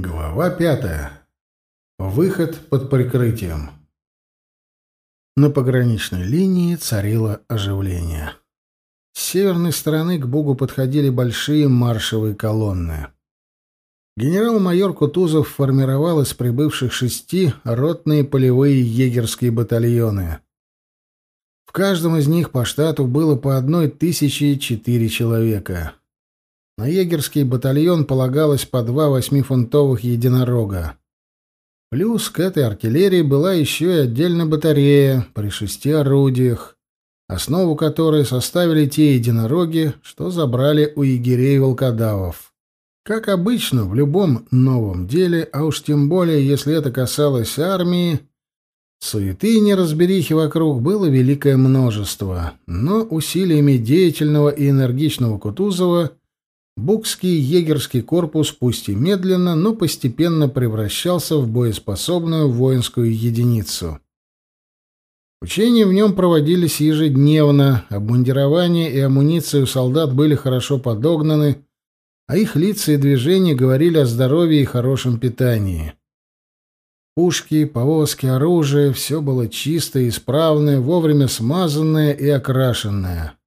Глава пятая. Выход под прикрытием. На пограничной линии царило оживление. С северной стороны к Бугу подходили большие маршевые колонны. Генерал-майор Кутузов формировал из прибывших шести ротные полевые егерские батальоны. В каждом из них по штату было по одной тысяче четыре человека. На егерский батальон полагалось по два восьмифунтовых единорога. Плюс к этой артиллерии была еще и отдельная батарея при шести орудиях, основу которой составили те единороги, что забрали у егерей волкодавов. Как обычно, в любом новом деле, а уж тем более, если это касалось армии, суеты и неразберихи вокруг было великое множество, но усилиями деятельного и энергичного Кутузова Букский егерский корпус пусть и медленно, но постепенно превращался в боеспособную воинскую единицу. Учения в нем проводились ежедневно, обмундирование и амуниция у солдат были хорошо подогнаны, а их лица и движения говорили о здоровье и хорошем питании. Пушки, повозки, оружие — все было чистое, исправное, вовремя смазанное и окрашенное.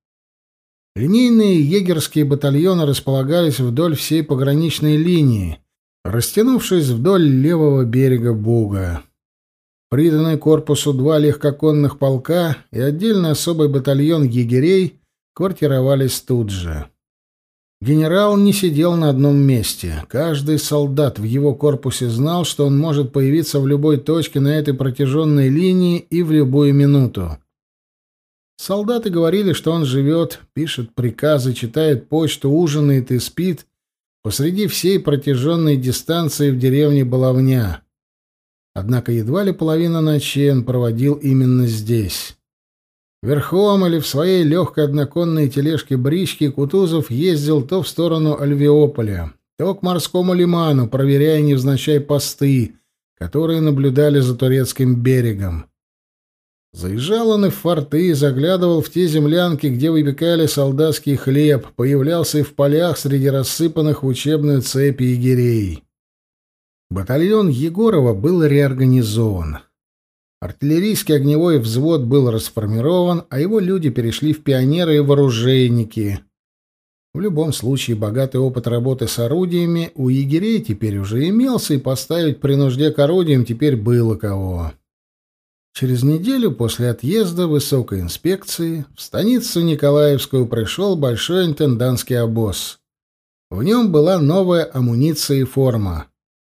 Линейные егерские батальоны располагались вдоль всей пограничной линии, растянувшись вдоль левого берега Буга. Приданный корпусу два легкоконных полка и отдельно особый батальон егерей квартировались тут же. Генерал не сидел на одном месте. Каждый солдат в его корпусе знал, что он может появиться в любой точке на этой протяженной линии и в любую минуту. Солдаты говорили, что он живет, пишет приказы, читает почту, ужинает и спит посреди всей протяженной дистанции в деревне Баловня. Однако едва ли половина ночей он проводил именно здесь. Верхом или в своей легкой одноконной тележке брички Кутузов ездил то в сторону Альвеополя, то к морскому лиману, проверяя невзначай посты, которые наблюдали за турецким берегом. Заезжал он и в форты, заглядывал в те землянки, где выпекали солдатский хлеб, появлялся и в полях среди рассыпанных в учебную цепь егерей. Батальон Егорова был реорганизован. Артиллерийский огневой взвод был расформирован, а его люди перешли в пионеры и вооружейники. В любом случае, богатый опыт работы с орудиями у егерей теперь уже имелся, и поставить при нужде к орудиям теперь было кого. Через неделю после отъезда высокой инспекции в станицу Николаевскую пришел большой интендантский обоз. В нем была новая амуниция и форма.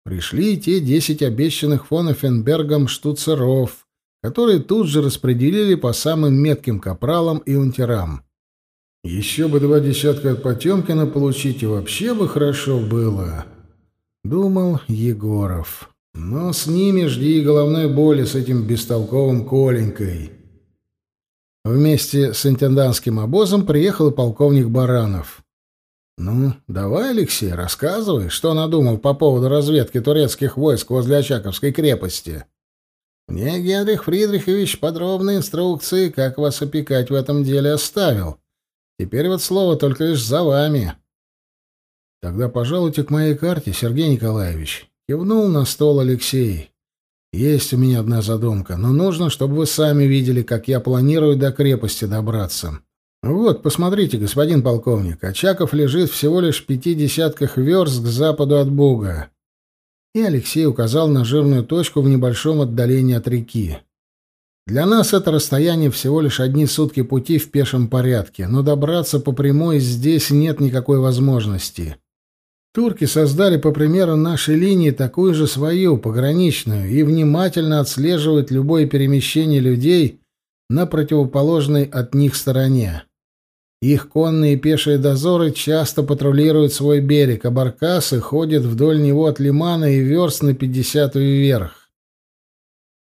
Пришли те десять обещанных фон Эффенбергом штуцеров, которые тут же распределили по самым метким капралам и унтерам. Еще бы два десятка от Потемкина получить, и вообще бы хорошо было, — думал Егоров. Но с ними жди головной боли с этим бестолковым Коленькой. Вместе с интендантским обозом приехал и полковник Баранов. «Ну, давай, Алексей, рассказывай, что надумал по поводу разведки турецких войск возле Очаковской крепости. Мне Генрих Фридрихович подробные инструкции, как вас опекать в этом деле, оставил. Теперь вот слово только лишь за вами». «Тогда пожалуйте к моей карте, Сергей Николаевич. Кивнул на стол Алексей. Есть у меня одна задумка, но нужно, чтобы вы сами видели, как я планирую до крепости добраться. Вот, посмотрите, господин полковник, Очаков лежит всего лишь в пяти десятках верст к западу от Буга. И Алексей указал на жирную точку в небольшом отдалении от реки. Для нас это расстояние всего лишь одни сутки пути в пешем порядке, но добраться по прямой здесь нет никакой возможности. Турки создали, по примеру нашей линии, такую же свою, пограничную, и внимательно отслеживают любое перемещение людей на противоположной от них стороне. Их конные и пешие дозоры часто патрулируют свой берег, а баркасы ходят вдоль него от лимана и верст на пятьдесят вверх.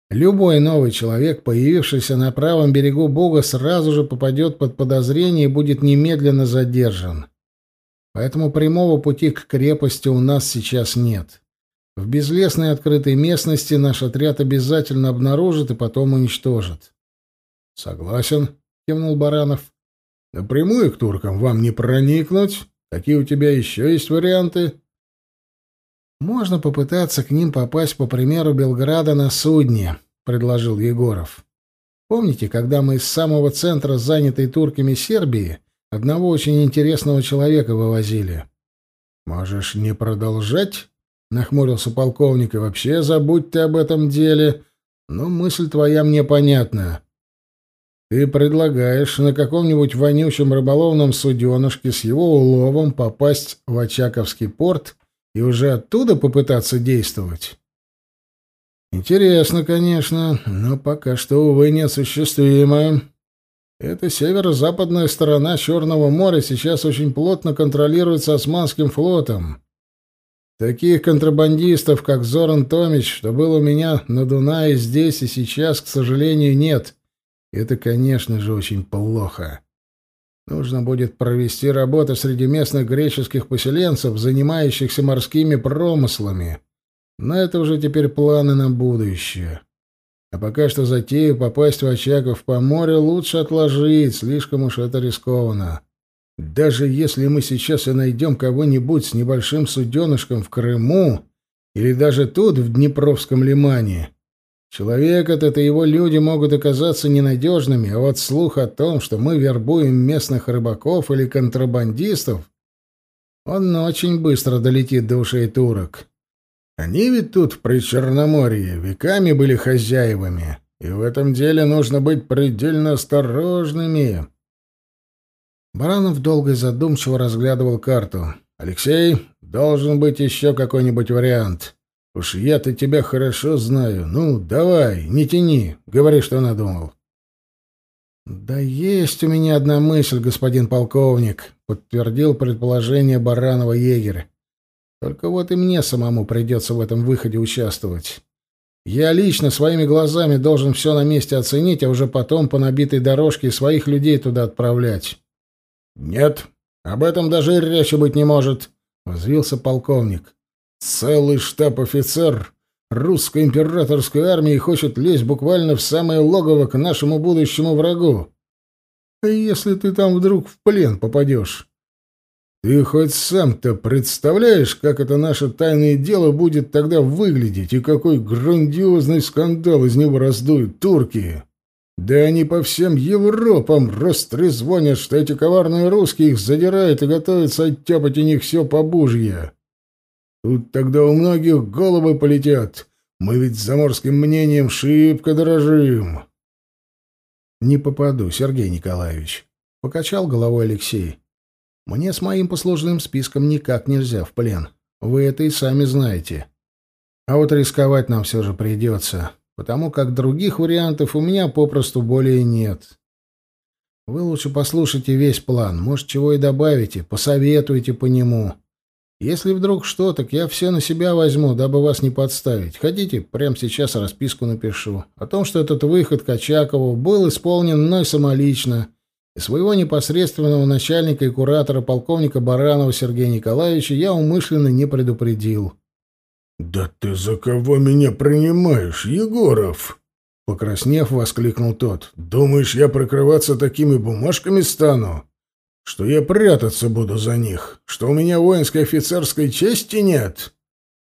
Любой новый человек, появившийся на правом берегу Бога, сразу же попадет под подозрение и будет немедленно задержан. Поэтому прямого пути к крепости у нас сейчас нет. В безлесной открытой местности наш отряд обязательно обнаружит и потом уничтожит. — Согласен, — кивнул Баранов. — Напрямую к туркам вам не проникнуть. Какие у тебя еще есть варианты? Можно попытаться к ним попасть по примеру Белграда на судне, предложил Егоров. Помните, когда мы из самого центра занятой турками Сербии одного очень интересного человека вывозили? Можешь не продолжать? Нахмурился полковник, и вообще забудь ты об этом деле. Но мысль твоя мне понятна. Ты предлагаешь на каком-нибудь вонючем рыболовном суденышке с его уловом попасть в Очаковский порт и уже оттуда попытаться действовать? Интересно, конечно, но пока что, увы, неосуществимо. Эта северо-западная сторона Черного моря сейчас очень плотно контролируется Османским флотом. Таких контрабандистов, как Зоран Томич, что был у меня на Дунае здесь и сейчас, к сожалению, нет. Это, конечно же, очень плохо. Нужно будет провести работу среди местных греческих поселенцев, занимающихся морскими промыслами. Но это уже теперь планы на будущее. А пока что затею попасть в Очаков по морю лучше отложить, слишком уж это рискованно. Даже если мы сейчас и найдем кого-нибудь с небольшим суденышком в Крыму или даже тут, в Днепровском лимане, Человек этот и его люди могут оказаться ненадежными, а вот слух о том, что мы вербуем местных рыбаков или контрабандистов, он очень быстро долетит до ушей турок. Они ведь тут, при Черноморье, веками были хозяевами, и в этом деле нужно быть предельно осторожными. Баранов долго и задумчиво разглядывал карту. «Алексей, должен быть еще какой-нибудь вариант». Уж я-то тебя хорошо знаю. Ну, давай, не тяни. Говори, что надумал. Да есть у меня одна мысль, господин полковник, подтвердил предположение Баранова егеря. Только вот и мне самому придется в этом выходе участвовать. Я лично своими глазами должен все на месте оценить, а уже потом по набитой дорожке своих людей туда отправлять. Нет, об этом даже и речи быть не может, взвился полковник. Целый штаб-офицер русской императорской армии хочет лезть буквально в самое логово к нашему будущему врагу. Если ты там вдруг в плен попадешь? Ты хоть сам-то представляешь, как это наше тайное дело будет тогда выглядеть, и какой грандиозный скандал из него раздуют турки? Да они по всем Европам растрезвонят, что эти коварные русские их задирают и готовятся оттяпать у них все по бужье. Тут тогда у многих головы полетят. Мы ведь заморским мнением шибко дорожим. Не попаду, Сергей Николаевич, покачал головой Алексей. Мне с моим послужным списком никак нельзя в плен. Вы это и сами знаете. А вот рисковать нам все же придется, потому как других вариантов у меня попросту более нет. Вы лучше послушайте весь план, может, чего и добавите, посоветуйте по нему. Если вдруг что, так я все на себя возьму, дабы вас не подставить. Хотите, прямо сейчас расписку напишу. О том, что этот выход Качакову был исполнен мной самолично, и своего непосредственного начальника и куратора полковника Баранова Сергея Николаевича я умышленно не предупредил. «Да ты за кого меня принимаешь, Егоров?» Покраснев, воскликнул тот. «Думаешь, я прикрываться такими бумажками стану?» Что я прятаться буду за них? Что у меня воинской офицерской чести нет?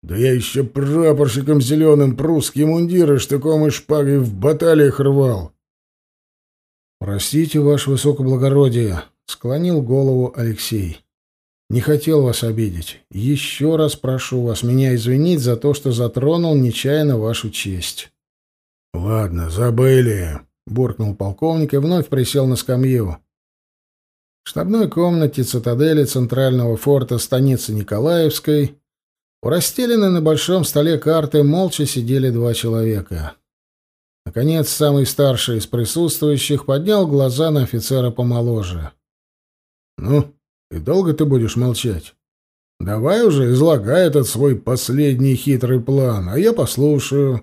Да я еще прапорщиком зеленым прусские мундиры штыком и шпагой в баталиях рвал. «Простите, ваше высокоблагородие», — склонил голову Алексей. «Не хотел вас обидеть. Еще раз прошу вас меня извинить за то, что затронул нечаянно вашу честь». «Ладно, забыли», — буркнул полковник и вновь присел на скамью. В штабной комнате цитадели Центрального форта станицы Николаевской у расстеленной на большом столе карты молча сидели два человека. Наконец, самый старший из присутствующих поднял глаза на офицера помоложе. «Ну, и долго ты будешь молчать? Давай уже излагай этот свой последний хитрый план, а я послушаю».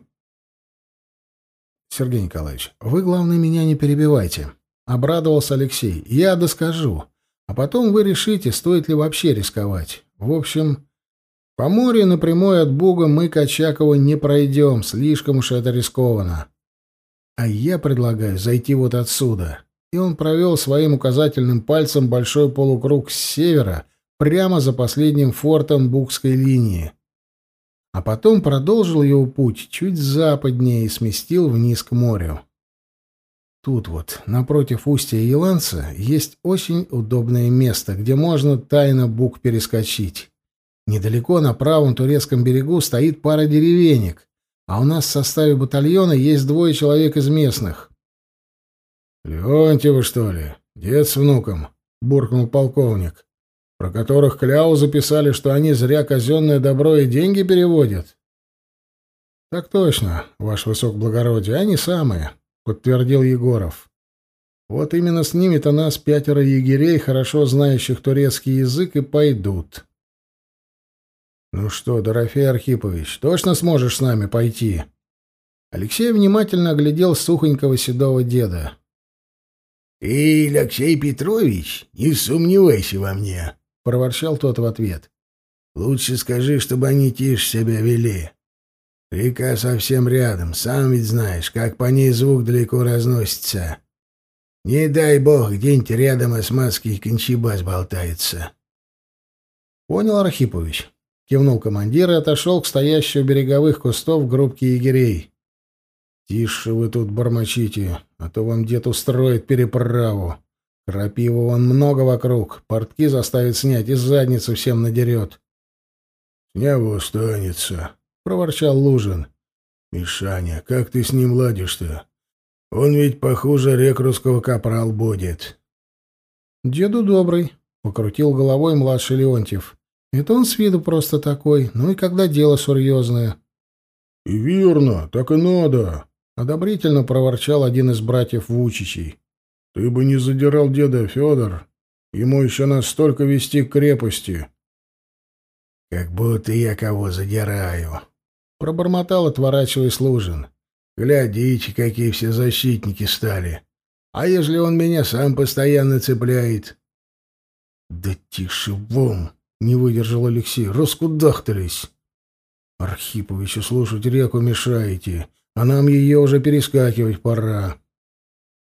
«Сергей Николаевич, вы, главное, меня не перебивайте», Обрадовался Алексей. «Я доскажу. А потом вы решите, стоит ли вообще рисковать. В общем, по морю напрямую от Буга мы к Очакову не пройдем, слишком уж это рискованно. А я предлагаю зайти вот отсюда». И он провел своим указательным пальцем большой полукруг с севера, прямо за последним фортом Бугской линии. а потом продолжил его путь чуть западнее и сместил вниз к морю. Тут вот, напротив устья Еланца, есть очень удобное место, где можно тайно бук перескочить. Недалеко на правом турецком берегу стоит пара деревенек, а у нас в составе батальона есть двое человек из местных. «Леонтьева, что ли? Дед с внуком?» — буркнул полковник. «Про которых кляу записали, что они зря казенное добро и деньги переводят?» «Так точно, ваше высокоблагородие, они самые», — подтвердил Егоров. «Вот именно с ними-то нас пятеро егерей, хорошо знающих турецкий язык, и пойдут». «Ну что, Дорофей Архипович, точно сможешь с нами пойти?» Алексей внимательно оглядел сухонького седого деда. «Ты, Алексей Петрович, не сомневайся во мне», — проворчал тот в ответ. «Лучше скажи, чтобы они тише себя вели. Река совсем рядом, сам ведь знаешь, как по ней звук далеко разносится. Не дай бог, где-нибудь рядом османский кончебас болтается». «Понял, Архипович», Кивнул командир и отошел к стоящей у береговых кустов группке егерей. «Тише вы тут бормочите, а то вам дед устроит переправу. Крапивы вон много вокруг, портки заставит снять и задницу всем надерет». «Сняву останется», — проворчал Лужин. «Мишаня, как ты с ним ладишь-то? Он ведь похуже рек русского капрал будет». «Деду добрый», — покрутил головой младший Леонтьев. Это он с виду просто такой, ну и когда дело серьезное. — И верно, так и надо, — одобрительно проворчал один из братьев Вучичей. — Ты бы не задирал деда, Федор. Ему еще настолько вести к крепости. — Как будто я кого задираю, — пробормотал, отворачиваясь Лужин. — Глядите, какие все защитники стали. А ежели он меня сам постоянно цепляет? — Да тише, вон! Не выдержал Алексей. Раскудахтались. Архиповичу слушать реку мешаете, а нам ее уже перескакивать пора.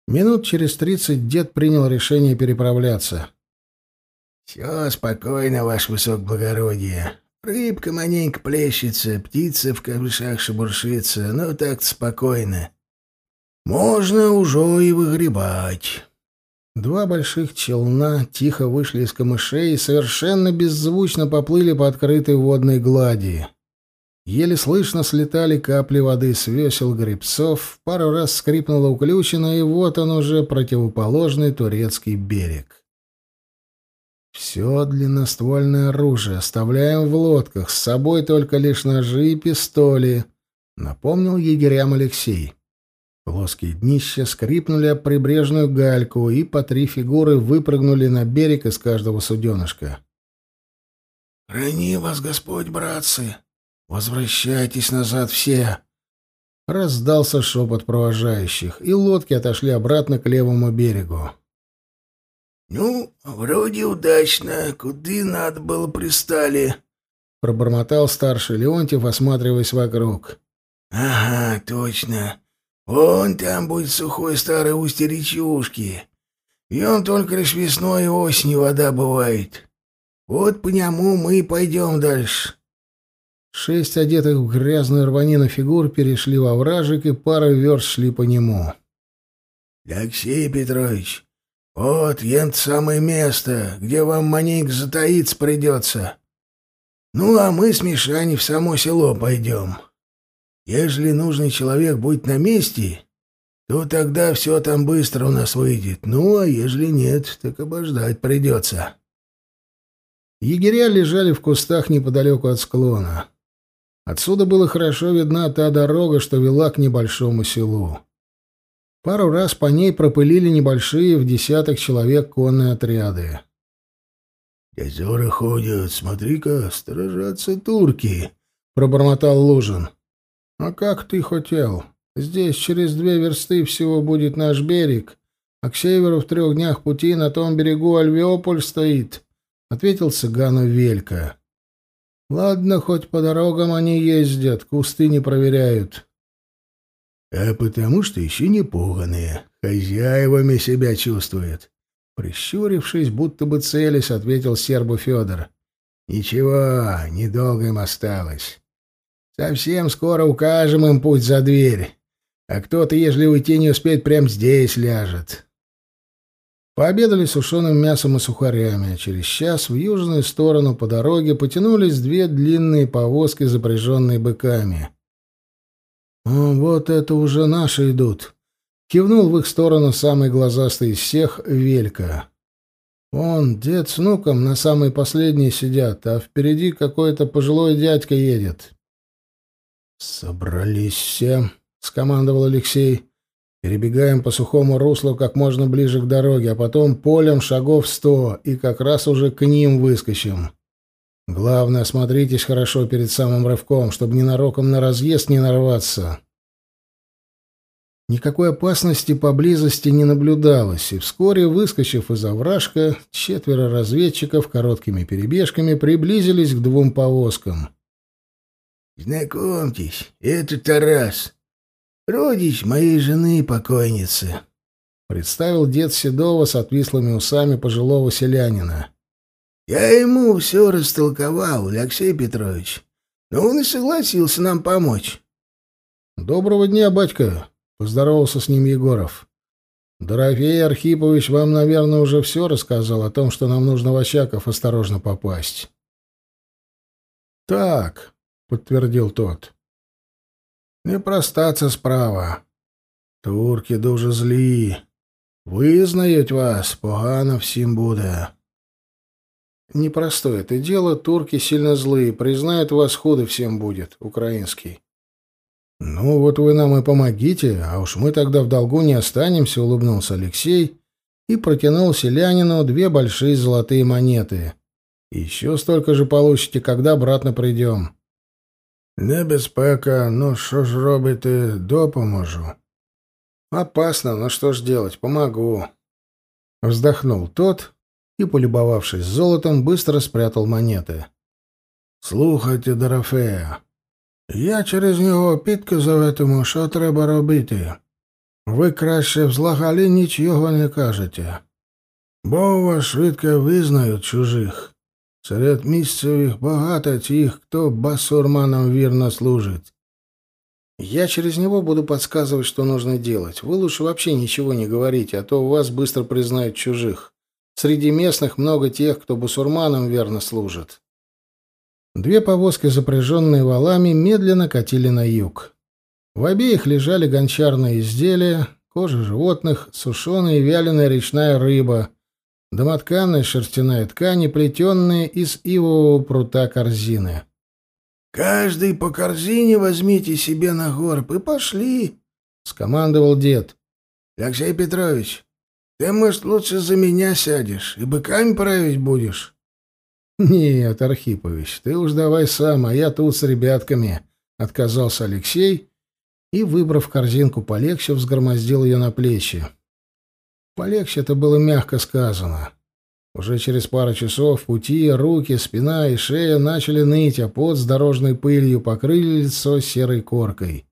Минут через тридцать дед принял решение переправляться. — Все спокойно, ваше высокоблагородие. Рыбка маленько плещется, птица в камышах шебуршится, но так спокойно. Можно уже и выгребать. Два больших челна тихо вышли из камышей и совершенно беззвучно поплыли по открытой водной глади. Еле слышно слетали капли воды с весел гребцов, пару раз скрипнула уключена, и вот он уже противоположный турецкий берег. Все длинноствольное оружие оставляем в лодках, с собой только лишь ножи и пистоли, напомнил егерям Алексей. Плоские днища скрипнули об прибрежную гальку, и по три фигуры выпрыгнули на берег из каждого суденышка. «Храни вас, Господь, братцы! Возвращайтесь назад все!» Раздался шепот провожающих, и лодки отошли обратно к левому берегу. «Ну, вроде удачно. Куды надо было пристали?» — пробормотал старший Леонтьев, осматриваясь вокруг. «Ага, точно. Вон там будет сухой старый устье речушки. И он только лишь весной и осенью вода бывает. Вот по нему мы и пойдем дальше. Шесть одетых в грязную рванину фигур перешли во вражик, и пара верст шли по нему. — Алексей Петрович, вот ент самое место, где вам маленько затаиться придется. Ну, а мы с Мишаней в само село пойдем. — Ежели нужный человек будет на месте, то тогда все там быстро у нас выйдет. Ну, а ежели нет, так обождать придется. Егеря лежали в кустах неподалеку от склона. Отсюда было хорошо видна та дорога, что вела к небольшому селу. Пару раз по ней пропылили небольшие в десяток человек конные отряды. «Дозоры ходят, смотри-ка, сторожатся турки», — пробормотал Лужин. «А как ты хотел? Здесь через две версты всего будет наш берег, а к северу в трех днях пути на том берегу Альвеополь стоит», — ответил цыгану Велька. «Ладно, хоть по дорогам они ездят, кусты не проверяют». «А потому что еще не пуганые, хозяевами себя чувствуют». Прищурившись, будто бы целясь, ответил сербу Федор. «Ничего, недолго им осталось. Совсем скоро укажем им путь за дверь. А кто-то, ежели уйти не успеет, прямо здесь ляжет. Пообедали сушеным мясом и сухарями, через час в южную сторону по дороге потянулись две длинные повозки, запряженные быками. «О, вот это уже наши идут!» — кивнул в их сторону самый глазастый из всех Велька. «Он, дед с внуком, на самой последней сидят, а впереди какой-то пожилой дядька едет». «Собрались все», — скомандовал Алексей. «Перебегаем по сухому руслу как можно ближе к дороге, а потом полем шагов сто, и как раз уже к ним выскочим. Главное, осмотритесь хорошо перед самым рывком, чтобы ненароком на разъезд не нарваться». Никакой опасности поблизости не наблюдалось, и вскоре, выскочив из овражка, четверо разведчиков короткими перебежками приблизились к двум повозкам. «Знакомьтесь, это Тарас, родич моей жены покойницы», — представил дед Седова с отвислыми усами пожилого селянина. «Я ему все растолковал, Алексей Петрович, но он и согласился нам помочь». «Доброго дня, батька», — поздоровался с ним Егоров. «Дорофей Архипович вам, наверное, уже все рассказал о том, что нам нужно в Очаков осторожно попасть». «Так, подтвердил тот. Не простаться справа. Турки дуже злі. Визнають вас, погано всім буде. Непростое это дело, турки сильно злые, признают вас, худо всем будет, украинский. Ну вот вы нам и помогите, а уж мы тогда в долгу не останемся, улыбнулся Алексей и протянул селянину две большие золотые монеты. Еще столько же получите, когда обратно придем. Небезпека, ну що ж робити, допоможу. Опасно, но что ж делать, помогу. Вздохнул тот и, полюбовавшись золотом, быстро спрятал монеты. Слухайте, Дорофея, я через нього підказуватиму, що треба робити. Ви краще взлагалі нічого не кажете, бо у вас швидко визнають чужих. Серед місцевих багато тех, кто басурманам верно служит. Я через него буду подсказывать, что нужно делать. Вы лучше вообще ничего не говорите, а то вас быстро признают чужих. Среди местных много тех, кто басурманам верно служит. Две повозки, запряженные валами, медленно катили на юг. В обеих лежали гончарные изделия, кожа животных, сушеная и вяленая речная рыба, домотканная шерстяная ткань и плетенные из ивового прута корзины. «Каждый по корзине возьмите себе на горб и пошли», — скомандовал дед. «Алексей Петрович, ты, может, лучше за меня сядешь и быками править будешь?» «Нет, Архипович, ты уж давай сам, а я тут с ребятками», — отказался Алексей и, выбрав корзинку полегче, взгромоздил ее на плечи. Полегче это было мягко сказано. Уже через пару часов пути руки, спина и шея начали ныть, а пот с дорожной пылью покрыли лицо серой коркой.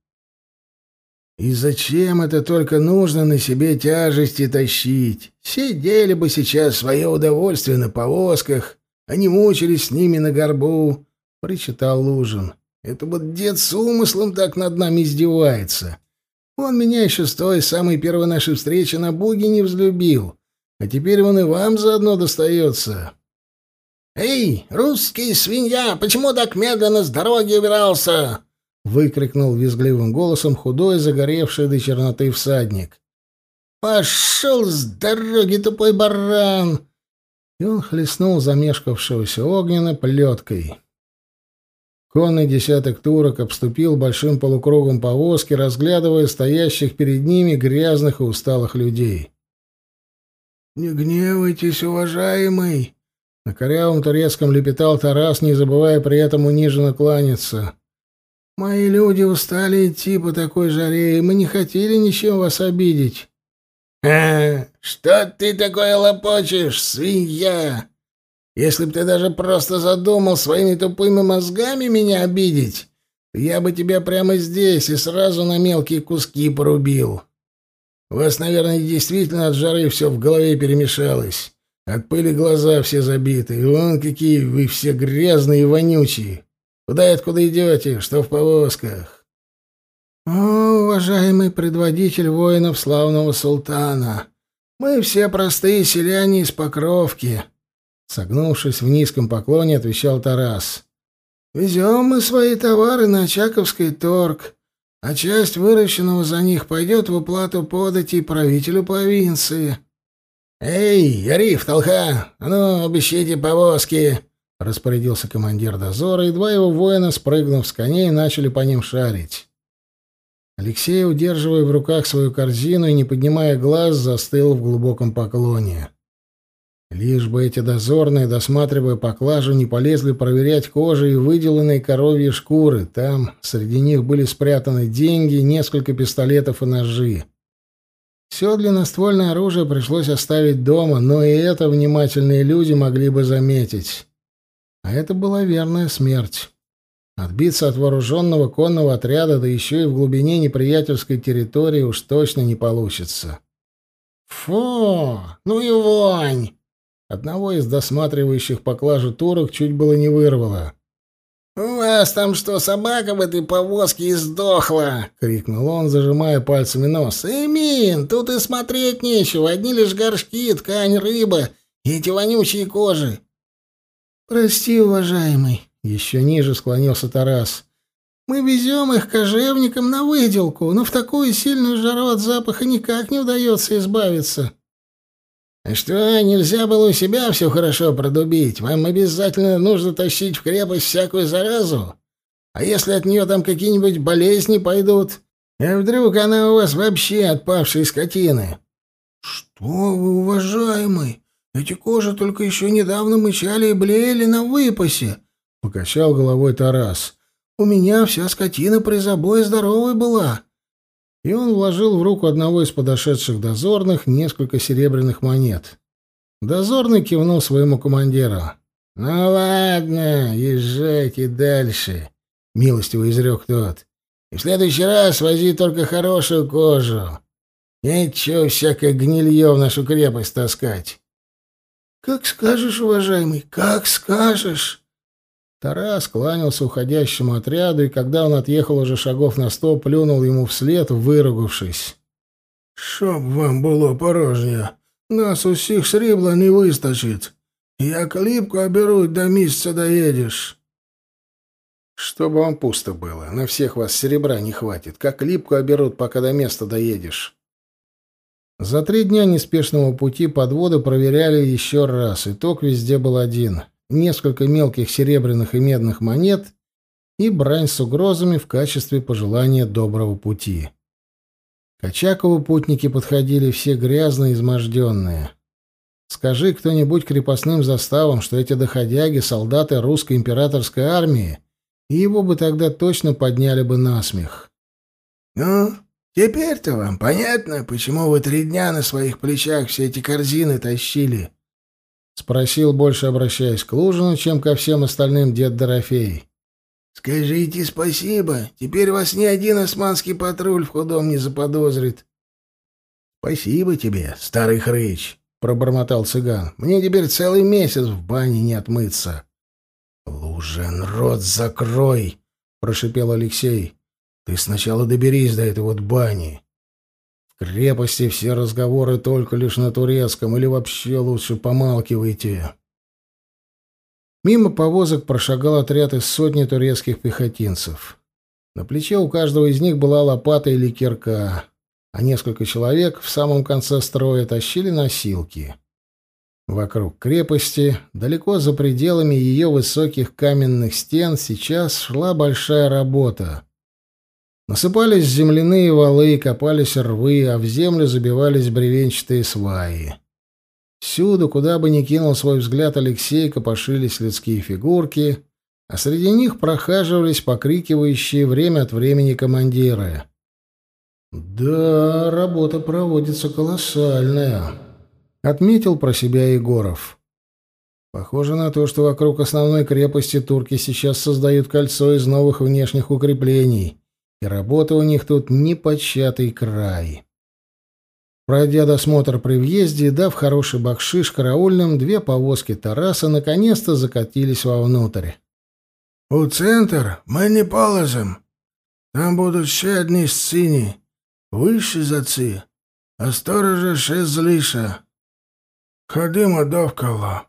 И зачем это только нужно на себе тяжести тащить? Сидели бы сейчас свое удовольствие на повозках, а не мучились с ними на горбу, — причитал Лужин. Это вот дед с умыслом так над нами издевается. Он меня еще с той самой первой нашей встречи на буге не взлюбил, а теперь он и вам заодно достается. «Эй, русский свинья, почему так медленно с дороги убирался?» — выкрикнул визгливым голосом худой, загоревший до черноты всадник. «Пошел с дороги, тупой баран!» И он хлестнул замешкавшегося огненно плеткой. Конный десяток турок обступил большим полукругом повозки, разглядывая стоящих перед ними грязных и усталых людей. «Не гневайтесь, уважаемый!» На корявом турецком лепетал Тарас, не забывая при этом униженно кланяться. «Мои люди устали идти по такой жаре, и мы не хотели ничем вас обидеть». «А, что ты такое лопочешь, свинья?» Если б ты даже просто задумал своими тупыми мозгами меня обидеть, я бы тебя прямо здесь и сразу на мелкие куски порубил. У вас, наверное, действительно от жары все в голове перемешалось. От пыли глаза все забиты. Вон какие вы все грязные и вонючие. Куда и откуда идете? Что в повозках?» «О, уважаемый предводитель воинов славного султана, мы все простые селяне из Покровки», согнувшись в низком поклоне, отвечал Тарас. «Везем мы свои товары на Очаковский торг, а часть выращенного за них пойдет в уплату податей правителю провинции». «Эй, Ариф, толха! А ну, обещайте повозки!» — распорядился командир дозора, и два его воина, спрыгнув с коней, начали по ним шарить. Алексей, удерживая в руках свою корзину и не поднимая глаз, застыл в глубоком поклоне. Лишь бы эти дозорные, досматривая поклажу, не полезли проверять кожи и выделанные коровьи шкуры. Там среди них были спрятаны деньги, несколько пистолетов и ножи. Все длинноствольное оружие пришлось оставить дома, но и это внимательные люди могли бы заметить. А это была верная смерть. Отбиться от вооруженного конного отряда, да еще и в глубине неприятельской территории уж точно не получится. «Фу! Ну и вонь!» Одного из досматривающих поклажу турок чуть было не вырвало. «У вас там что, собака в этой повозке издохла?» — крикнул он, зажимая пальцами нос. «Эмин, тут и смотреть нечего, одни лишь горшки, ткань, рыба и эти вонючие кожи». «Прости, уважаемый», — еще ниже склонился Тарас. «Мы везем их кожевникам на выделку, но в такую сильную жару от запаха никак не удается избавиться». «А что, нельзя было у себя все хорошо продубить? Вам обязательно нужно тащить в крепость всякую заразу? А если от нее там какие-нибудь болезни пойдут? А вдруг она у вас вообще отпавшая скотины?» «Что вы, уважаемый? Эти кожи только еще недавно мычали и блеяли на выпасе», — покачал головой Тарас. «У меня вся скотина при забое здоровой была и он вложил в руку одного из подошедших дозорных несколько серебряных монет. Дозорный кивнул своему командиру. «Ну ладно, езжайте дальше», — милостиво изрек тот. «И в следующий раз вози только хорошую кожу. Нечего всякое гнилье в нашу крепость таскать». «Как скажешь, уважаемый, как скажешь!» Тарас кланялся уходящему отряду, и когда он отъехал уже шагов на сто, плюнул ему вслед, выругавшись. «Чтоб вам было порожнее, нас усіх срібла не выстачит. Я клипку оберу, до месяца доедешь». «Чтобы вам пусто было, на всех вас серебра не хватит. Как липку оберут, пока до места доедешь». За три дня неспешного пути подводы проверяли еще раз. Итог везде был один — несколько мелких серебряных и медных монет и брань с угрозами в качестве пожелания доброго пути. К Очакову путники подходили все грязные, изможденные. Скажи кто-нибудь крепостным заставам, что эти доходяги — солдаты русской императорской армии, и его бы тогда точно подняли бы на смех. «Ну, теперь-то вам понятно, почему вы три дня на своих плечах все эти корзины тащили?» — спросил, больше обращаясь к Лужину, чем ко всем остальным дед Дорофей. «Скажите спасибо. Теперь вас ни один османский патруль в худом не заподозрит». «Спасибо тебе, старый хрыч», — пробормотал цыган. «Мне теперь целый месяц в бане не отмыться». «Лужин, рот закрой!» — прошипел Алексей. «Ты сначала доберись до этой вот бани крепости все разговоры только лишь на турецком, или вообще лучше помалкивайте. Мимо повозок прошагал отряд из сотни турецких пехотинцев. На плече у каждого из них была лопата или кирка, а несколько человек в самом конце строя тащили носилки. Вокруг крепости, далеко за пределами ее высоких каменных стен, сейчас шла большая работа. Насыпались земляные валы, копались рвы, а в землю забивались бревенчатые сваи. Всюду, куда бы ни кинул свой взгляд Алексей, копошились людские фигурки, а среди них прохаживались покрикивающие время от времени командиры. «Да, работа проводится колоссальная», — отметил про себя Егоров. «Похоже на то, что вокруг основной крепости турки сейчас создают кольцо из новых внешних укреплений» и работа у них тут непочатый край. Пройдя досмотр при въезде и дав хороший бакшиш караульным, две повозки Тараса наконец-то закатились вовнутрь. У центр ми не полазим. Там будуть ще одні сціні, вищі за ці, а сторожа ще зліша. Ходімо довкола.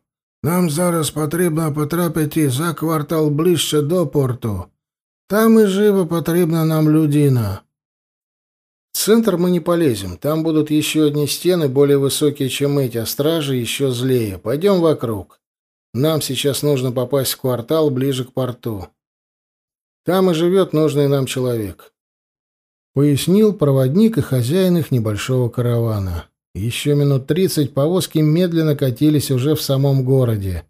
Нам зараз потрібно потрапити за квартал ближче до порту. Там і живо потрібна нам людина. В центр мы не полезем. Там будут еще одни стены, более высокие, чем эти, а стражи еще злее. Пойдем вокруг. Нам сейчас нужно попасть в квартал ближе к порту. Там и живет нужный нам человек. Пояснил проводник и хозяин их небольшого каравана. Еще минут тридцать повозки медленно катились уже в самом городе.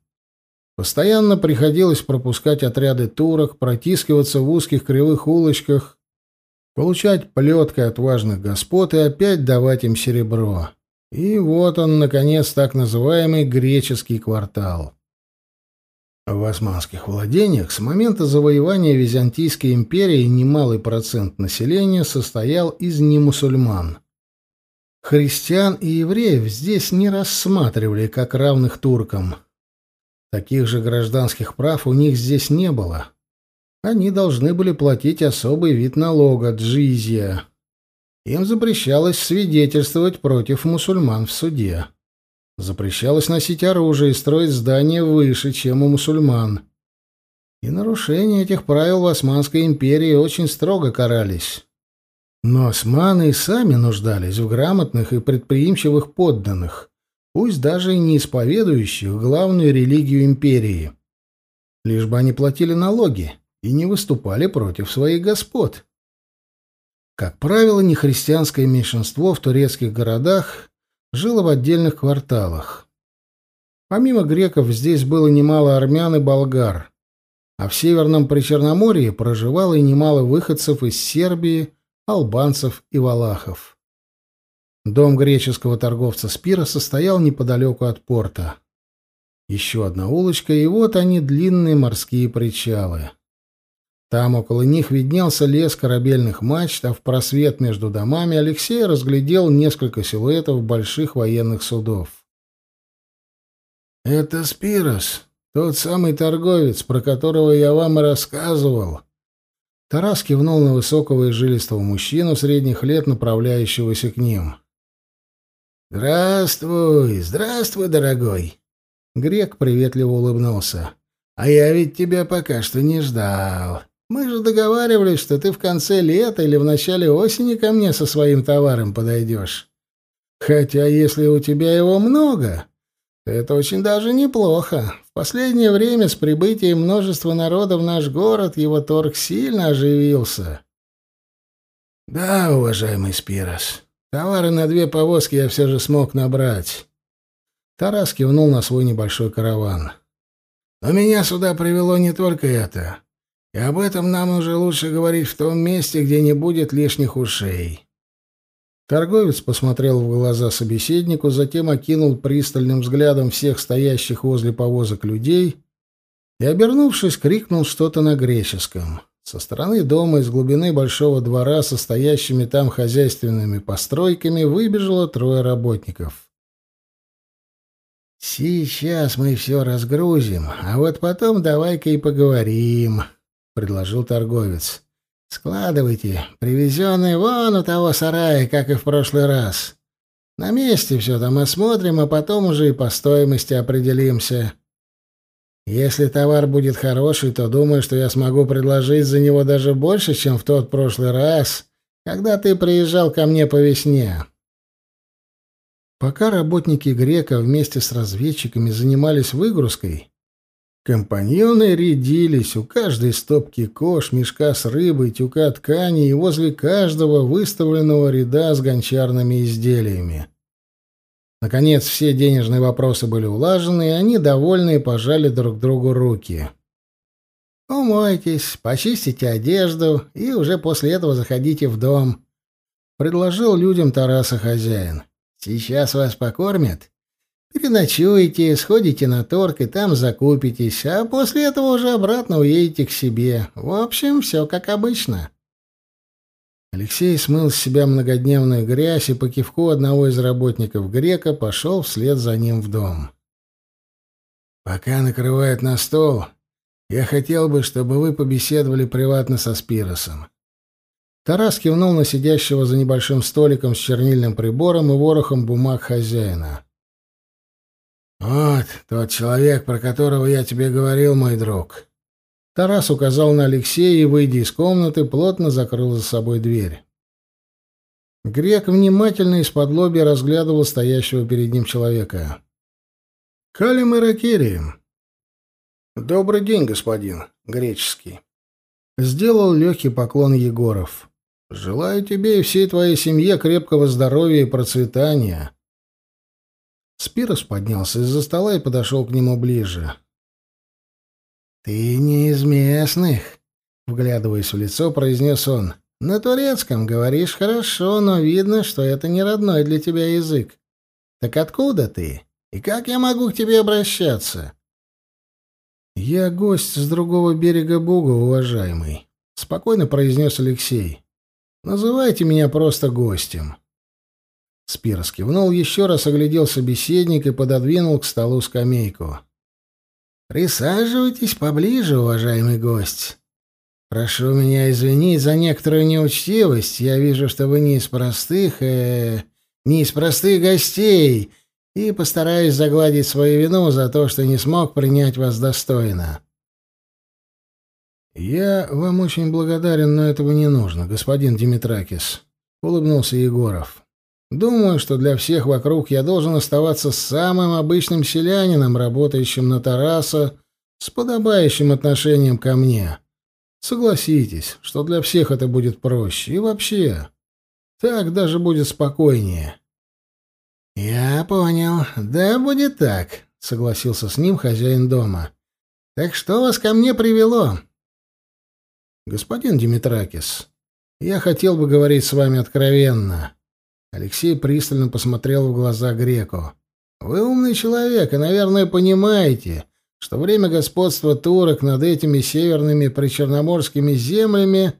Постоянно приходилось пропускать отряды турок, протискиваться в узких кривых улочках, получать плеткой от важных господ и опять давать им серебро. И вот он, наконец, так называемый греческий квартал. В османских владениях с момента завоевания Византийской империи немалый процент населения состоял из немусульман. Христиан и евреев здесь не рассматривали как равных туркам. Таких же гражданских прав у них здесь не было. Они должны были платить особый вид налога – джизья. Им запрещалось свидетельствовать против мусульман в суде. Запрещалось носить оружие и строить здания выше, чем у мусульман. И нарушения этих правил в Османской империи очень строго карались. Но османы и сами нуждались в грамотных и предприимчивых подданных, пусть даже и не исповедующих главную религию империи. Лишь бы они платили налоги и не выступали против своих господ. Как правило, нехристианское меньшинство в турецких городах жило в отдельных кварталах. Помимо греков здесь было немало армян и болгар, а в Северном Причерноморье проживало и немало выходцев из Сербии, албанцев и валахов. Дом греческого торговца Спира состоял неподалеку от порта. Еще одна улочка, и вот они, длинные морские причалы. Там около них виднелся лес корабельных мачт, а в просвет между домами Алексей разглядел несколько силуэтов больших военных судов. «Это Спирос, тот самый торговец, про которого я вам и рассказывал», Тарас кивнул на высокого и жилистого мужчину средних лет, направляющегося к ним. «Здравствуй, здравствуй, дорогой!» Грек приветливо улыбнулся. «А я ведь тебя пока что не ждал. Мы же договаривались, что ты в конце лета или в начале осени ко мне со своим товаром подойдешь. Хотя если у тебя его много, то это очень даже неплохо последнее время с прибытием множества народа в наш город его торг сильно оживился. Да, уважаемый Спирос, товары на две повозки я все же смог набрать. Тарас кивнул на свой небольшой караван. Но меня сюда привело не только это. И об этом нам уже лучше говорить в том месте, где не будет лишних ушей. Торговец посмотрел в глаза собеседнику, затем окинул пристальным взглядом всех стоящих возле повозок людей и, обернувшись, крикнул что-то на греческом. Со стороны дома из глубины большого двора со стоящими там хозяйственными постройками выбежало трое работников. «Сейчас мы все разгрузим, а вот потом давай-ка и поговорим», — предложил торговец. Складывайте, привезенные вон у того сарая, как и в прошлый раз. На месте все там осмотрим, а потом уже и по стоимости определимся. Если товар будет хороший, то думаю, что я смогу предложить за него даже больше, чем в тот прошлый раз, когда ты приезжал ко мне по весне. Пока работники Грека вместе с разведчиками занимались выгрузкой, Компаньоны рядились, у каждой стопки кож, мешка с рыбой, тюка ткани и возле каждого выставленного ряда с гончарными изделиями. Наконец, все денежные вопросы были улажены, и они, довольные, пожали друг другу руки. «Умойтесь, почистите одежду, и уже после этого заходите в дом», — предложил людям Тараса хозяин. «Сейчас вас покормят, Переночуете, сходите на торг и там закупитесь, а после этого уже обратно уедете к себе. В общем, все как обычно. Алексей смыл с себя многодневную грязь и по кивку одного из работников грека пошел вслед за ним в дом. «Пока накрывают на стол, Я хотел бы, чтобы вы побеседовали приватно со Спиросом. Тарас кивнул на сидящего за небольшим столиком с чернильным прибором и ворохом бумаг хозяина. «Вот тот человек, про которого я тебе говорил, мой друг». Тарас указал на Алексея и, выйдя из комнаты, плотно закрыл за собой дверь. Грек внимательно из-под лобья разглядывал стоящего перед ним человека. «Калим Иракири». «Добрый день, господин. Греческий». Сделал легкий поклон Егоров. «Желаю тебе и всей твоей семье крепкого здоровья и процветания». Спирос поднялся из-за стола и подошел к нему ближе. «Ты не из местных», — вглядываясь в лицо, произнес он. «На турецком говоришь хорошо, но видно, что это не родной для тебя язык. Так откуда ты? И как я могу к тебе обращаться?» «Я гость с другого берега Бога, уважаемый», — спокойно произнес Алексей. «Называйте меня просто гостем». Спирос кивнул, еще раз оглядел собеседника и пододвинул к столу скамейку. «Присаживайтесь поближе, уважаемый гость. Прошу меня извинить за некоторую неучтивость. Я вижу, что вы не из простых, э, не из простых гостей, и постараюсь загладить свою вину за то, что не смог принять вас достойно». «Я вам очень благодарен, но этого не нужно, господин Димитракис», — улыбнулся Егоров. Думаю, что для всех вокруг я должен оставаться самым обычным селянином, работающим на Тараса, с подобающим отношением ко мне. Согласитесь, что для всех это будет проще. И вообще, так даже будет спокойнее. «Я понял. Да, будет так», — согласился с ним хозяин дома. «Так что вас ко мне привело?» «Господин Димитракис, я хотел бы говорить с вами откровенно». Алексей пристально посмотрел в глаза греку. «Вы умный человек и, наверное, понимаете, что время господства турок над этими северными причерноморскими землями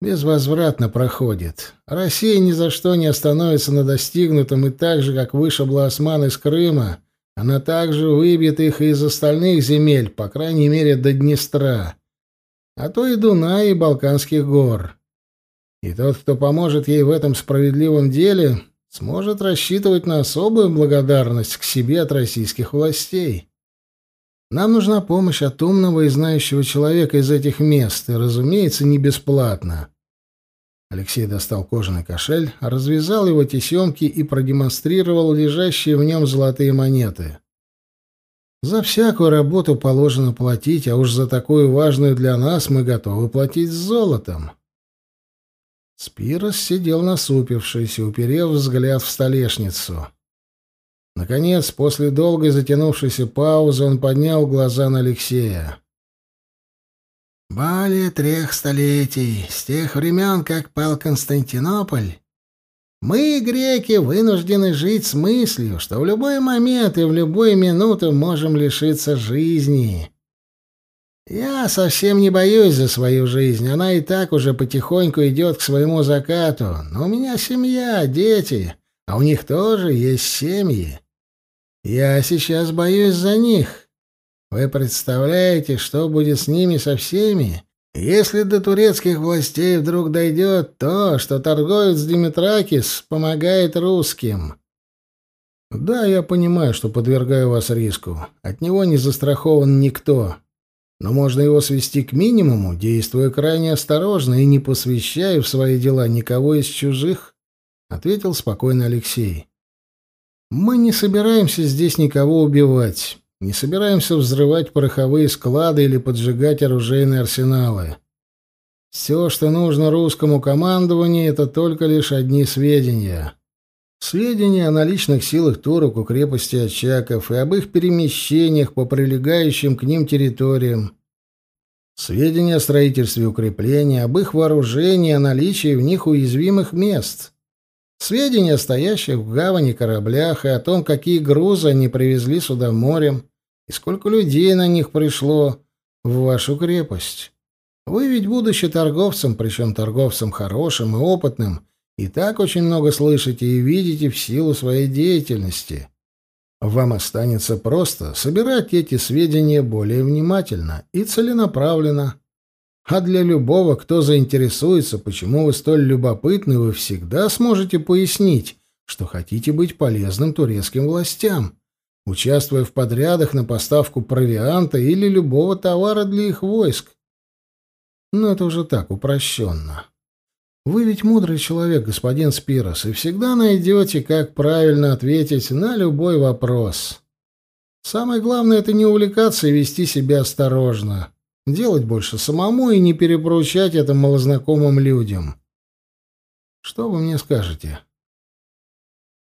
безвозвратно проходит. Россия ни за что не остановится на достигнутом, и так же, как вышибла осман из Крыма, она также выбьет их из остальных земель, по крайней мере, до Днестра, а то и Дуная и Балканских гор. И тот, кто поможет ей в этом справедливом деле, сможет рассчитывать на особую благодарность к себе от российских властей. Нам нужна помощь от умного и знающего человека из этих мест, и, разумеется, не бесплатно. Алексей достал кожаный кошель, развязал его тесемки и продемонстрировал лежащие в нем золотые монеты. За всякую работу положено платить, а уж за такую важную для нас мы готовы платить с золотом. Спирос сидел насупившись и уперев взгляд в столешницу. Наконец, после долгой затянувшейся паузы, он поднял глаза на Алексея. «Более трех столетий, с тех времен, как пал Константинополь, мы, греки, вынуждены жить с мыслью, что в любой момент и в любую минуту можем лишиться жизни». Я совсем не боюсь за свою жизнь, она и так уже потихоньку идет к своему закату. Но у меня семья, дети, а у них тоже есть семьи. Я сейчас боюсь за них. Вы представляете, что будет с ними со всеми, если до турецких властей вдруг дойдет то, что торговец Димитракис помогает русским? Да, я понимаю, что подвергаю вас риску. От него не застрахован никто но можно его свести к минимуму, действуя крайне осторожно и не посвящая в свои дела никого из чужих, — ответил спокойно Алексей. «Мы не собираемся здесь никого убивать, не собираемся взрывать пороховые склады или поджигать оружейные арсеналы. Все, что нужно русскому командованию, — это только лишь одни сведения. Сведения о наличных силах турок у крепости Очаков и об их перемещениях по прилегающим к ним территориям. Сведения о строительстве укреплений, об их вооружении, о наличии в них уязвимых мест. Сведения о стоящих в гавани кораблях и о том, какие грузы они привезли сюда морем и сколько людей на них пришло в вашу крепость. Вы ведь, будучи торговцем, причем торговцем хорошим и опытным, и так очень много слышите и видите в силу своей деятельности. Вам останется просто собирать эти сведения более внимательно и целенаправленно. А для любого, кто заинтересуется, почему вы столь любопытны, вы всегда сможете пояснить, что хотите быть полезным турецким властям, участвуя в подрядах на поставку провианта или любого товара для их войск. Но это уже так упрощенно. Вы ведь мудрый человек, господин Спирос, и всегда найдете, как правильно ответить на любой вопрос. Самое главное — это не увлекаться и вести себя осторожно. Делать больше самому и не перепоручать это малознакомым людям. Что вы мне скажете?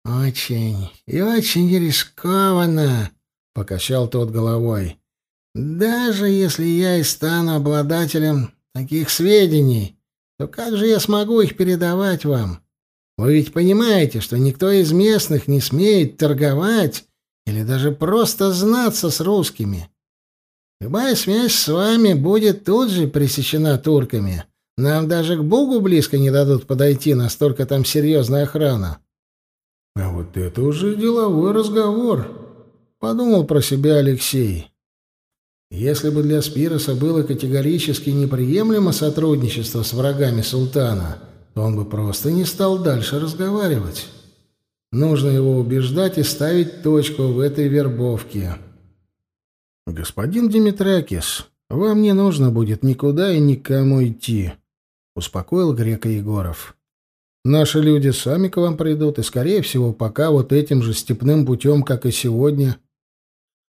«Очень и очень рискованно», — покачал тот головой. «Даже если я и стану обладателем таких сведений, то как же я смогу их передавать вам? Вы ведь понимаете, что никто из местных не смеет торговать или даже просто знаться с русскими. Любая связь с вами будет тут же пресечена турками. Нам даже к Богу близко не дадут подойти, настолько там серьезная охрана. А вот это уже деловой разговор, подумал про себя Алексей. Если бы для Спироса было категорически неприемлемо сотрудничество с врагами султана, то он бы просто не стал дальше разговаривать. Нужно его убеждать и ставить точку в этой вербовке. «Господин Димитракис, вам не нужно будет никуда и никому идти», — успокоил грека Егоров. «Наши люди сами к вам придут, и, скорее всего, пока вот этим же степным путем, как и сегодня,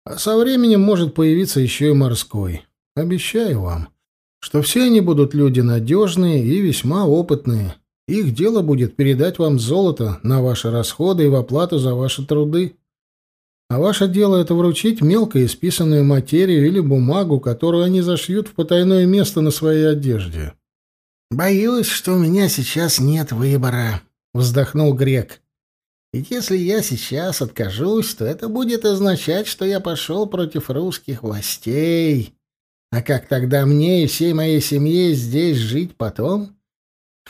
а со временем может появиться еще и морской. Обещаю вам, что все они будут люди надежные и весьма опытные. Их дело будет передать вам золото на ваши расходы и в оплату за ваши труды. А ваше дело — это вручить мелко исписанную материю или бумагу, которую они зашьют в потайное место на своей одежде. «Боюсь, что у меня сейчас нет выбора», — вздохнул Грек. Ведь если я сейчас откажусь, то это будет означать, что я пошел против русских властей. А как тогда мне и всей моей семье здесь жить потом?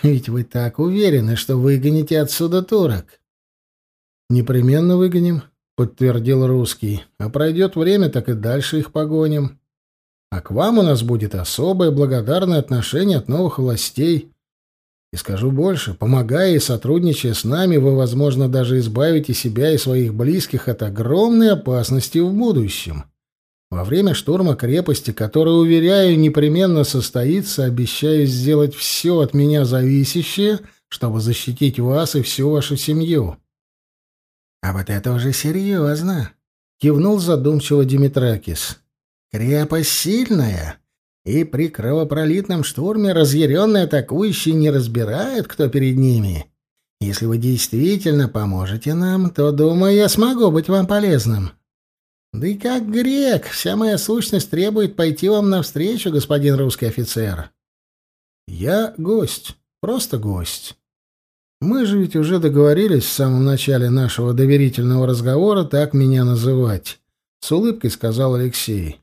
Ведь вы так уверены, что выгоните отсюда турок. Непременно выгоним, подтвердил русский. А пройдет время, так и дальше их погоним. А к вам у нас будет особое благодарное отношение от новых властей. И скажу больше, помогая и сотрудничая с нами, вы, возможно, даже избавите себя и своих близких от огромной опасности в будущем. Во время штурма крепости, который, уверяю, непременно состоится, обещаю сделать все от меня зависящее, чтобы защитить вас и всю вашу семью. — А вот это уже серьезно, — кивнул задумчиво Димитракис. — Крепость сильная, и при кровопролитном штурме разъяренные атакующие не разбирают, кто перед ними. Если вы действительно поможете нам, то, думаю, я смогу быть вам полезным. Да и как грек, вся моя сущность требует пойти вам навстречу, господин русский офицер. Я гость, просто гость. Мы же ведь уже договорились в самом начале нашего доверительного разговора так меня называть, с улыбкой сказал Алексей.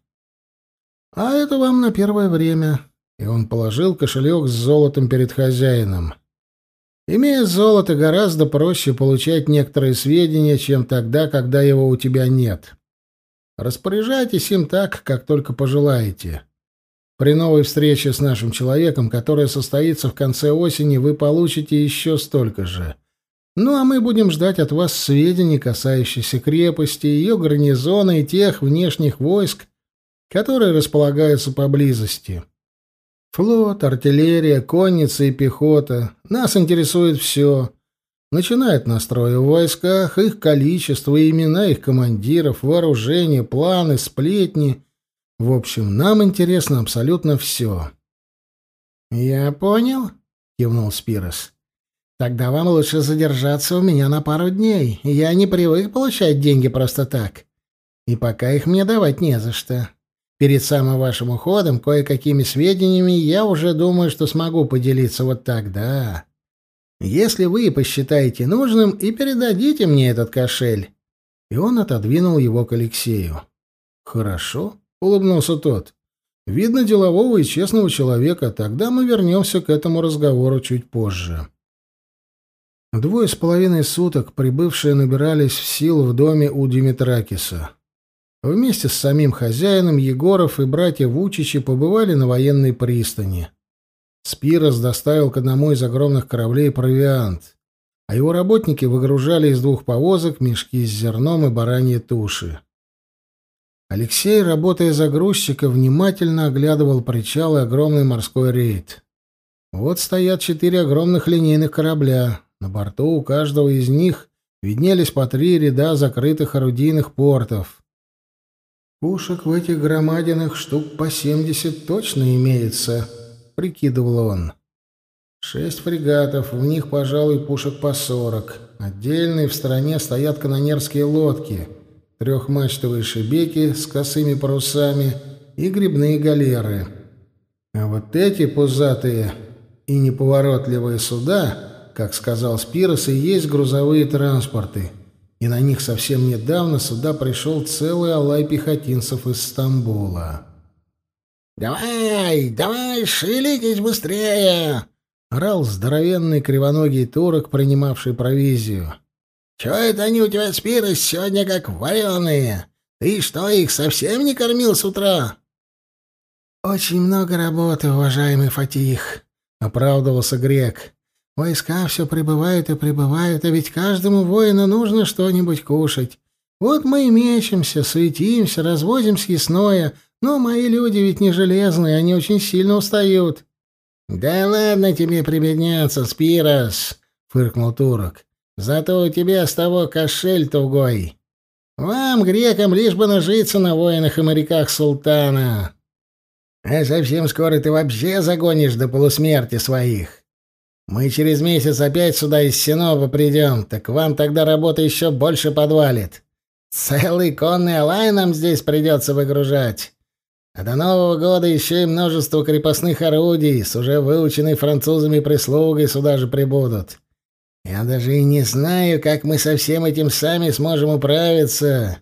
А это вам на первое время. И он положил кошелек с золотом перед хозяином. Имея золото, гораздо проще получать некоторые сведения, чем тогда, когда его у тебя нет. Распоряжайтесь им так, как только пожелаете. При новой встрече с нашим человеком, которая состоится в конце осени, вы получите еще столько же. Ну а мы будем ждать от вас сведений, касающихся крепости, ее гарнизона и тех внешних войск, которые располагаются поблизости. Флот, артиллерия, конница и пехота. Нас интересует все. Начиная от настроя в войсках, их количество, имена их командиров, вооружение, планы, сплетни. В общем, нам интересно абсолютно все. «Я понял», — кивнул Спирос. «Тогда вам лучше задержаться у меня на пару дней. Я не привык получать деньги просто так. И пока их мне давать не за что. Перед самым вашим уходом кое-какими сведениями я уже думаю, что смогу поделиться вот так, да. Если вы посчитаете нужным и передадите мне этот кошель. И он отодвинул его к Алексею. Хорошо, улыбнулся тот. Видно делового и честного человека, тогда мы вернемся к этому разговору чуть позже. Двое с половиной суток прибывшие набирались в сил в доме у Димитракиса. Вместе с самим хозяином Егоров и братья Вучичи побывали на военной пристани. Спирос доставил к одному из огромных кораблей провиант, а его работники выгружали из двух повозок мешки с зерном и бараньи туши. Алексей, работая загрузчика, внимательно оглядывал причал и огромный морской рейд. Вот стоят четыре огромных линейных корабля, на борту у каждого из них виднелись по три ряда закрытых орудийных портов. «Пушек в этих громадинах штук по семьдесят точно имеется», — прикидывал он. «Шесть фрегатов, в них, пожалуй, пушек по сорок. Отдельные в стороне стоят канонерские лодки, трехмачтовые шибеки с косыми парусами и грибные галеры. А вот эти пузатые и неповоротливые суда как сказал Спирос, и есть грузовые транспорты, и на них совсем недавно сюда пришел целый алай пехотинцев из Стамбула. «Давай, давай, шевелитесь быстрее!» — орал здоровенный кривоногий турок, принимавший провизию. «Чего это они у тебя, Спирос, сегодня как вареные? Ты что, их совсем не кормил с утра?» «Очень много работы, уважаемый Фатих», — оправдывался грек. Войска все прибывают и прибывают, а ведь каждому воину нужно что-нибудь кушать. Вот мы и мечемся, суетимся, развозим съестное, но мои люди ведь не железные, они очень сильно устают». «Да ладно тебе прибедняться, Спирос!» — фыркнул турок. «Зато у тебя с того кошель тугой. Вам, грекам, лишь бы нажиться на воинах и моряках султана. А совсем скоро ты вообще загонишь до полусмерти своих. Мы через месяц опять сюда из Синова придем, так вам тогда работа еще больше подвалит. Целый конный алай нам здесь придется выгружать. А до Нового года еще и множество крепостных орудий с уже выученной французами прислугой сюда же прибудут. Я даже и не знаю, как мы со всем этим сами сможем управиться.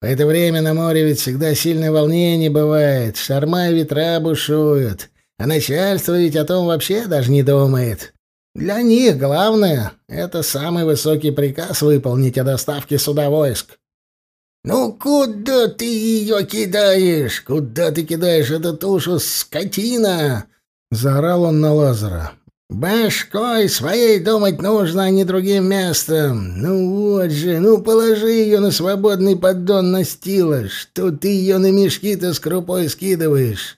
В это время на море ведь всегда сильное волнение бывает, шарма и ветра бушуют. А начальство ведь о том вообще даже не думает. Для них главное — это самый высокий приказ выполнить о доставке суда войск. «Ну куда ты ее кидаешь? Куда ты кидаешь эту тушу, скотина?» — заорал он на Лазара. «Башкой своей думать нужно, а не другим местом. Ну вот же, ну положи ее на свободный поддон настила. Что ты ее на мешки-то с крупой скидываешь?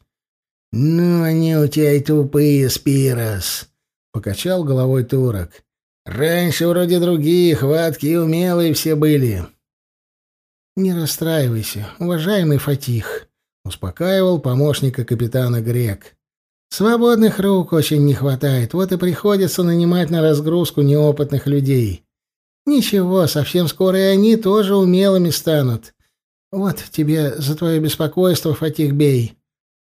«Ну, они у тебя и тупые, Спирос!» — покачал головой турок. «Раньше вроде другие, хватки и умелые все были». «Не расстраивайся, уважаемый Фатих», — успокаивал помощника капитана Грек. «Свободных рук очень не хватает, вот и приходится нанимать на разгрузку неопытных людей. Ничего, совсем скоро и они тоже умелыми станут. Вот тебе за твое беспокойство, Фатих Бей».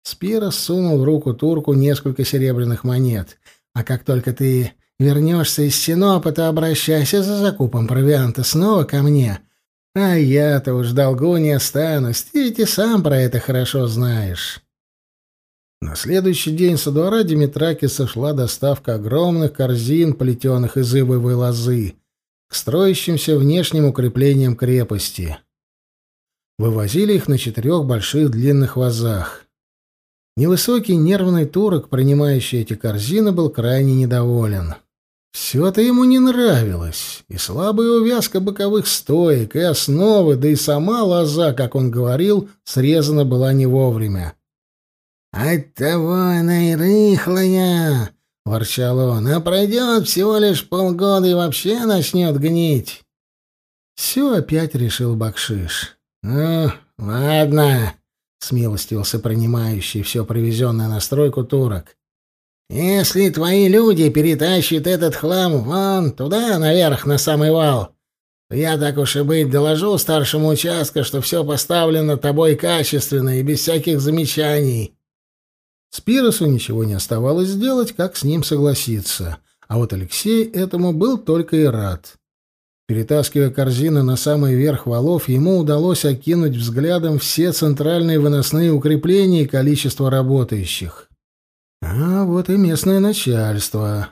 Спирос сунул в руку турку несколько серебряных монет. «А как только ты вернешься из Синопа, обращайся за закупом провианта снова ко мне. А я-то уж долгу не останусь, ты ведь и сам про это хорошо знаешь». На следующий день со двора Димитракиса шла доставка огромных корзин, плетеных из ивовой лозы, к строящимся внешним укреплениям крепости. Вывозили их на четырех больших длинных вазах. Невысокий нервный турок, принимающий эти корзины, был крайне недоволен. Все-то ему не нравилось. И слабая увязка боковых стоек, и основы, да и сама лоза, как он говорил, срезана была не вовремя. «Оттого она и рыхлая!» — ворчал он. «А пройдет всего лишь полгода и вообще начнет гнить!» Все опять решил Бакшиш. «Ну, ладно!» Смилостивился принимающий все привезенное на стройку турок. «Если твои люди перетащат этот хлам вон туда, наверх, на самый вал, то я, так уж и быть, доложу старшему участка, что все поставлено тобой качественно и без всяких замечаний». Спиросу ничего не оставалось сделать, как с ним согласиться, а вот Алексей этому был только и рад. Перетаскивая корзины на самый верх валов, ему удалось окинуть взглядом все центральные выносные укрепления и количество работающих. А вот и местное начальство.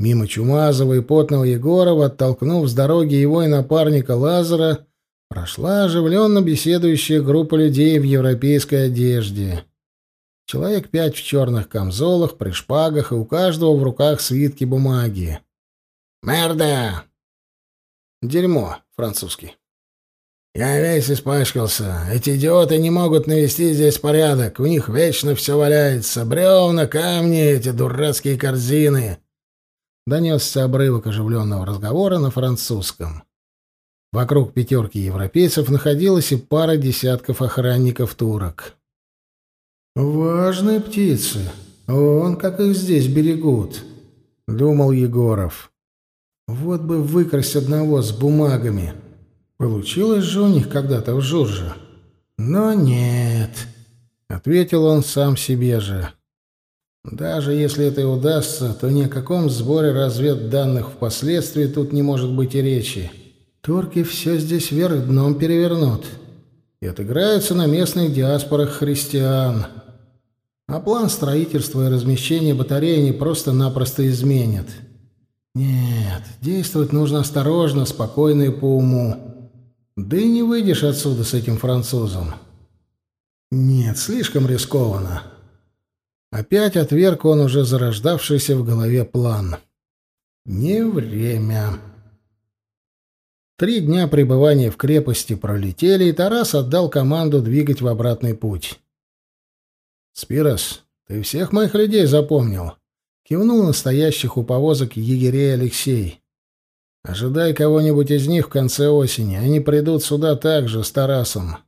Мимо Чумазова и потного Егорова, оттолкнув с дороги его и напарника Лазара, прошла оживленно беседующая группа людей в европейской одежде. Человек пять в черных камзолах, при шпагах, и у каждого в руках свитки бумаги. «Мерда!» «Дерьмо, французский». «Я весь испачкался. Эти идиоты не могут навести здесь порядок. У них вечно все валяется. Бревна, камни, эти дурацкие корзины». Донесся обрывок оживленного разговора на французском. Вокруг пятерки европейцев находилась и пара десятков охранников турок. «Важные птицы. Вон как их здесь берегут», — думал Егоров. «Вот бы выкрасть одного с бумагами. Получилось же у них когда-то в Журже. Но нет», — ответил он сам себе же. «Даже если это и удастся, то ни о каком сборе разведданных впоследствии тут не может быть и речи. Турки все здесь вверх дном перевернут» и отыграются на местных диаспорах христиан. А план строительства и размещения батареи они просто-напросто изменят. Нет, действовать нужно осторожно, спокойно и по уму. Да и не выйдешь отсюда с этим французом. Нет, слишком рискованно. Опять отверг он уже зарождавшийся в голове план. Не время. Три дня пребывания в крепости пролетели, и Тарас отдал команду двигать в обратный путь. «Спирос, ты всех моих людей запомнил?» — кивнул настоящих у повозок егерей Алексей. «Ожидай кого-нибудь из них в конце осени. Они придут сюда также, с Тарасом.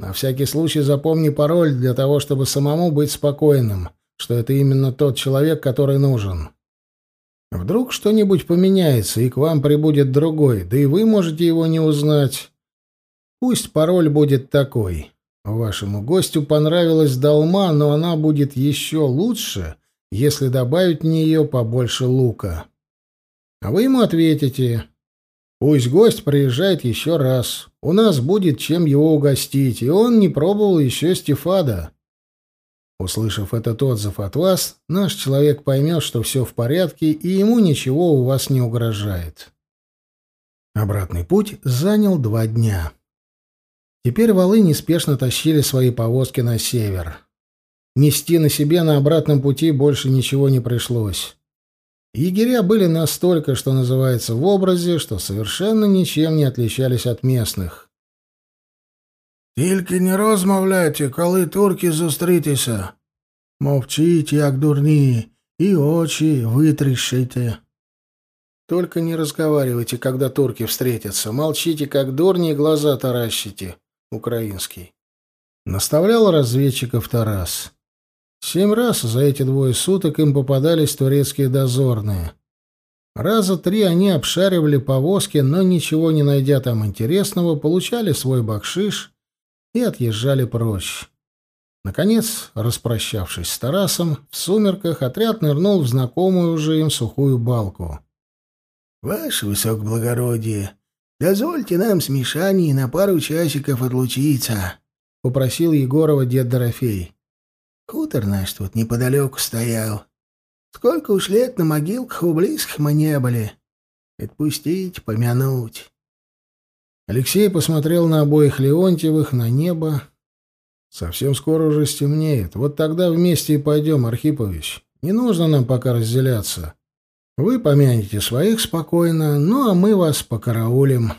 На всякий случай запомни пароль для того, чтобы самому быть спокойным, что это именно тот человек, который нужен. Вдруг что-нибудь поменяется, и к вам прибудет другой, да и вы можете его не узнать. Пусть пароль будет такой. Вашему гостю понравилась долма, но она будет еще лучше, если добавить в нее побольше лука. А вы ему ответите, пусть гость приезжает еще раз, у нас будет чем его угостить, и он не пробовал еще стефада. Услышав этот отзыв от вас, наш человек поймет, что все в порядке, и ему ничего у вас не угрожает. Обратный путь занял два дня. Теперь валы неспешно тащили свои повозки на север. Нести на себе на обратном пути больше ничего не пришлось. Егеря были настолько, что называется, в образе, что совершенно ничем не отличались от местных. «Тільки не розмовляйте, коли турки зустрітеся. Мовчіть, як дурні, и очи вытрещите». «Только не разговаривайте, когда турки встретятся. Молчите, как дурни, и глаза таращите украинский. Наставлял разведчиков Тарас. Семь раз за эти двое суток им попадались турецкие дозорные. Раза три они обшаривали повозки, но ничего не найдя там интересного, получали свой бакшиш и отъезжали прочь. Наконец, распрощавшись с Тарасом, в сумерках отряд нырнул в знакомую уже им сухую балку. — Ваше высокоблагородие, Дозвольте нам с Мишаней на пару часиков отлучиться, — попросил Егорова дед Дорофей. Хутор наш тут неподалеку стоял. Сколько уж лет на могилках у близких мы не были. Отпустить, помянуть. Алексей посмотрел на обоих Леонтьевых, на небо. Совсем скоро уже стемнеет. Вот тогда вместе и пойдем, Архипович. Не нужно нам пока разделяться. Вы помянете своих спокойно, ну а мы вас покараулим.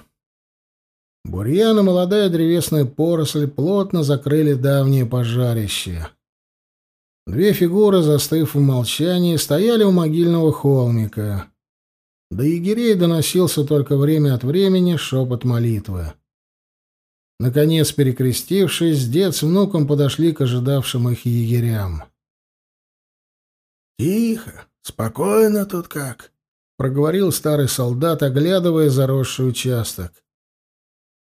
Бурьян и молодая древесная поросль плотно закрыли давнее пожарище. Две фигуры, застыв в молчании, стояли у могильного холмика. До егерей доносился только время от времени шепот молитвы. Наконец, перекрестившись, дед с внуком подошли к ожидавшим их егерям. «Тихо!» «Спокойно тут как», — проговорил старый солдат, оглядывая заросший участок.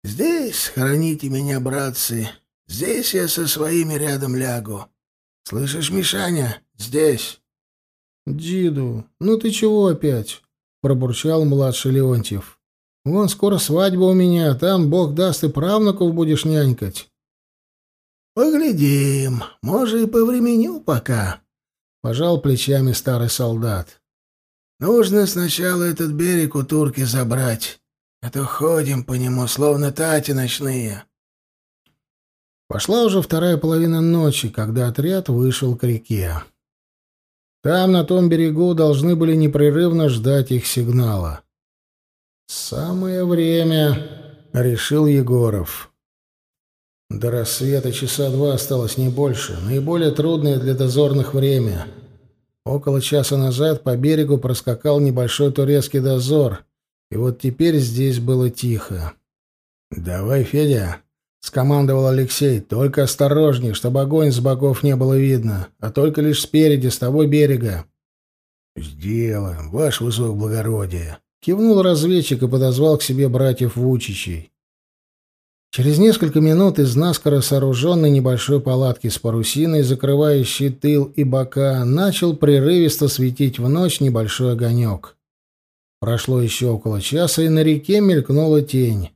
«Здесь храните меня, братцы. Здесь я со своими рядом лягу. Слышишь, Мишаня? Здесь». «Диду, ну ты чего опять?» — пробурчал младший Леонтьев. «Вон скоро свадьба у меня, там, бог даст, и правнуков будешь нянькать». Нужно сначала этот берег у турки забрать, а то ходим по нему, словно тати ночные. Пошла уже вторая половина ночи, когда отряд вышел к реке. Там, на том берегу, должны были непрерывно ждать их сигнала. «Самое время», — решил Егоров. До рассвета часа два осталось не больше, наиболее трудное для дозорных время — Около часа назад по берегу проскакал небольшой турецкий дозор, и вот теперь здесь было тихо. «Давай, Федя!» — скомандовал Алексей. «Только осторожней, чтобы огонь с боков не было видно, а только лишь спереди, с того берега». «Сделаем, ваше высокоблагородие!» — кивнул разведчик и подозвал к себе братьев Вучичей. Через несколько минут из наскоро сооруженной небольшой палатки с парусиной, закрывающей тыл и бока, начал прерывисто светить в ночь небольшой огонек. Прошло еще около часа, и на реке мелькнула тень.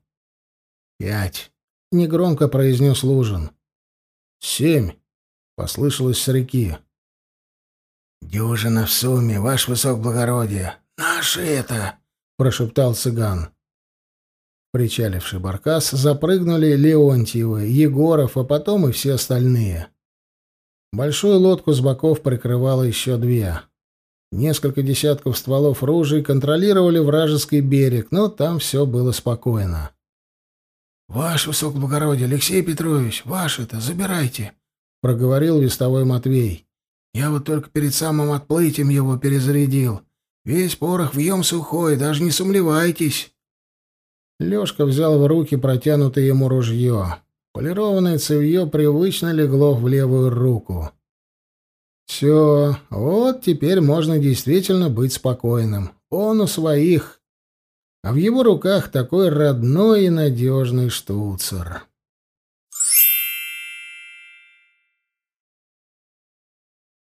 «Пять», — негромко произнес Лужин. «Семь», — послышалось с реки. «Дюжина в сумме, ваше высокоблагородие! Наши это!» — прошептал цыган причаливший баркас, запрыгнули Леонтьевы, Егоров, а потом и все остальные. Большую лодку с боков прикрывало еще две. Несколько десятков стволов ружей контролировали вражеский берег, но там все было спокойно. — Ваше высокоблагородие, Алексей Петрович, ваше-то, забирайте, — проговорил вестовой Матвей. — Я вот только перед самым отплытием его перезарядил. Весь порох въем сухой, даже не сомневайтесь. Лёшка взял в руки протянутое ему ружье. Полированное цевье привычно легло в левую руку. Все, вот теперь можно действительно быть спокойным. Он у своих. А в его руках такой родной и надежный штуцер.